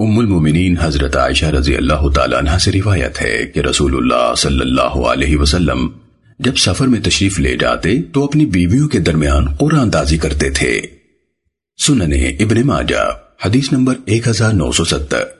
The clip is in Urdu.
ام المومنین حضرت عائشہ رضی اللہ تعالیٰ عنہ سے روایت ہے کہ رسول اللہ صلی اللہ علیہ وسلم جب سفر میں تشریف لے جاتے تو اپنی بیویوں کے درمیان قرآن اندازی کرتے تھے۔ سننے ابن ماجہ، حدیث نمبر ایک ہزار نو سو ستر۔